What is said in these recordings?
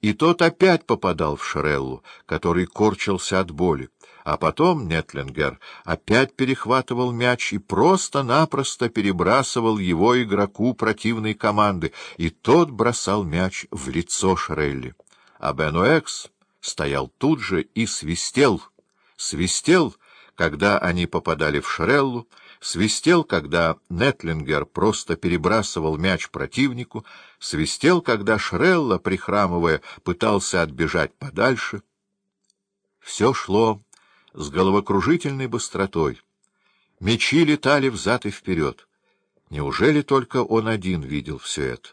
и тот опять попадал в Шреллу, который корчился от боли. А потом Нетлингер опять перехватывал мяч и просто-напросто перебрасывал его игроку противной команды, и тот бросал мяч в лицо Шрелли. А Бенуэкс стоял тут же и свистел, свистел, когда они попадали в Шреллу, свистел, когда Нетлингер просто перебрасывал мяч противнику, свистел, когда Шрелла, прихрамывая, пытался отбежать подальше. Все шло с головокружительной быстротой. Мечи летали взад и вперед. Неужели только он один видел все это?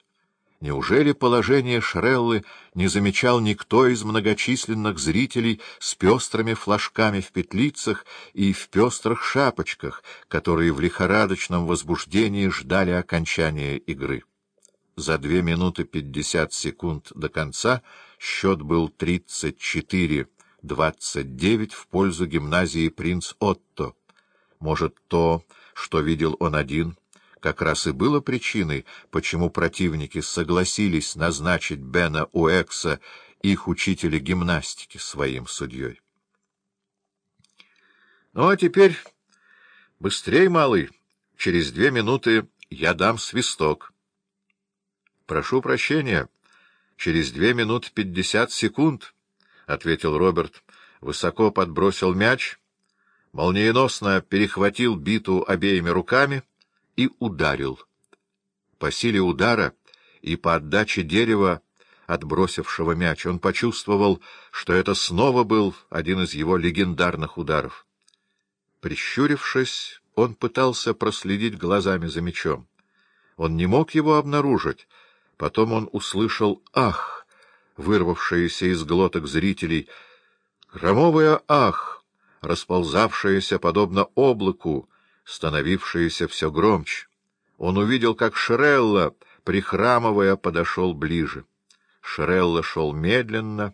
Неужели положение Шреллы не замечал никто из многочисленных зрителей с пестрыми флажками в петлицах и в пестрых шапочках, которые в лихорадочном возбуждении ждали окончания игры? За две минуты пятьдесят секунд до конца счет был тридцать четыре двадцать девять в пользу гимназии «Принц Отто». Может, то, что видел он один — как раз и было причиной, почему противники согласились назначить Бена Уэкса, их учителя гимнастики, своим судьей. Ну, а теперь быстрей, малый, через две минуты я дам свисток. Прошу прощения, через две минуты пятьдесят секунд, — ответил Роберт, высоко подбросил мяч, молниеносно перехватил биту обеими руками — и ударил. По силе удара и по отдаче дерева, отбросившего мяч, он почувствовал, что это снова был один из его легендарных ударов. Прищурившись, он пытался проследить глазами за мячом. Он не мог его обнаружить. Потом он услышал «ах», вырвавшееся из глоток зрителей, громовое «ах», расползавшееся подобно облаку, становившееся все громче. Он увидел, как Шрелла, прихрамывая, подошел ближе. Шрелла шел медленно,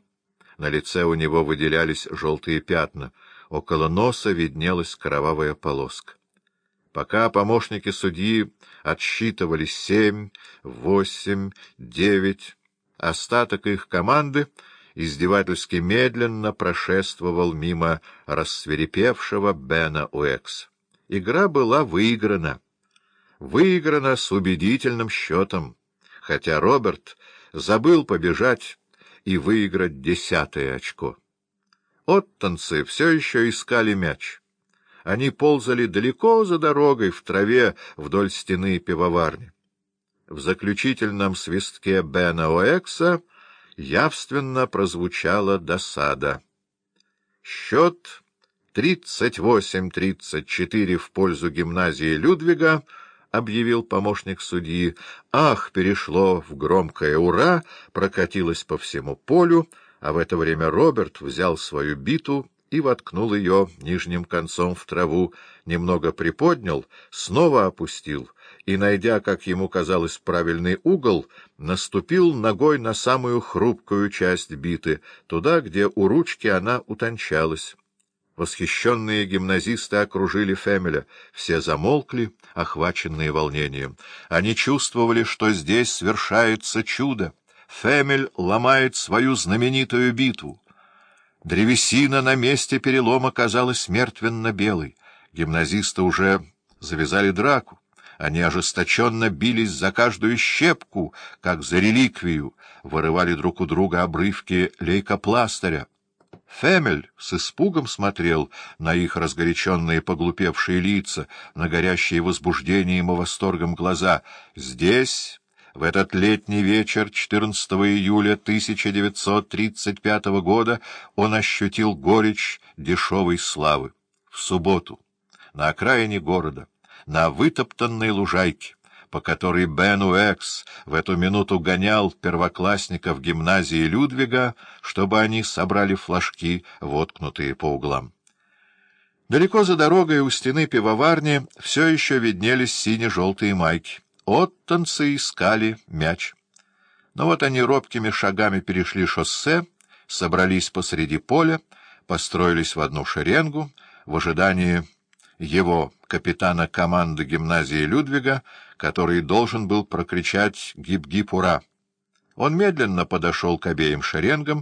на лице у него выделялись желтые пятна, около носа виднелась кровавая полоска. Пока помощники судьи отсчитывали семь, восемь, девять, остаток их команды издевательски медленно прошествовал мимо рассверепевшего Бена Уэкса. Игра была выиграна. Выиграна с убедительным счетом, хотя Роберт забыл побежать и выиграть десятое очко. Оттонцы все еще искали мяч. Они ползали далеко за дорогой в траве вдоль стены пивоварни. В заключительном свистке Бена Оэкса явственно прозвучала досада. Счет 38-34 в пользу гимназии Людвига, — объявил помощник судьи. Ах, перешло в громкое «Ура!», прокатилось по всему полю, а в это время Роберт взял свою биту и воткнул ее нижним концом в траву, немного приподнял, снова опустил и, найдя, как ему казалось, правильный угол, наступил ногой на самую хрупкую часть биты, туда, где у ручки она утончалась. Восхищенные гимназисты окружили Фемеля. Все замолкли, охваченные волнением. Они чувствовали, что здесь свершается чудо. Фемель ломает свою знаменитую битву. Древесина на месте перелома казалась мертвенно-белой. Гимназисты уже завязали драку. Они ожесточенно бились за каждую щепку, как за реликвию, вырывали друг у друга обрывки лейкопластыря. Фемель с испугом смотрел на их разгоряченные поглупевшие лица, на горящие возбуждением и восторгом глаза. Здесь, в этот летний вечер 14 июля 1935 года, он ощутил горечь дешевой славы. В субботу, на окраине города, на вытоптанной лужайке, по которой Бен Уэкс в эту минуту гонял первоклассников гимназии Людвига, чтобы они собрали флажки, воткнутые по углам. Далеко за дорогой у стены пивоварни все еще виднелись сине-желтые майки. Оттонцы искали мяч. Но вот они робкими шагами перешли шоссе, собрались посреди поля, построились в одну шеренгу в ожидании его, капитана команды гимназии Людвига, который должен был прокричать «Гиб-гиб, ура!». Он медленно подошел к обеим шеренгам,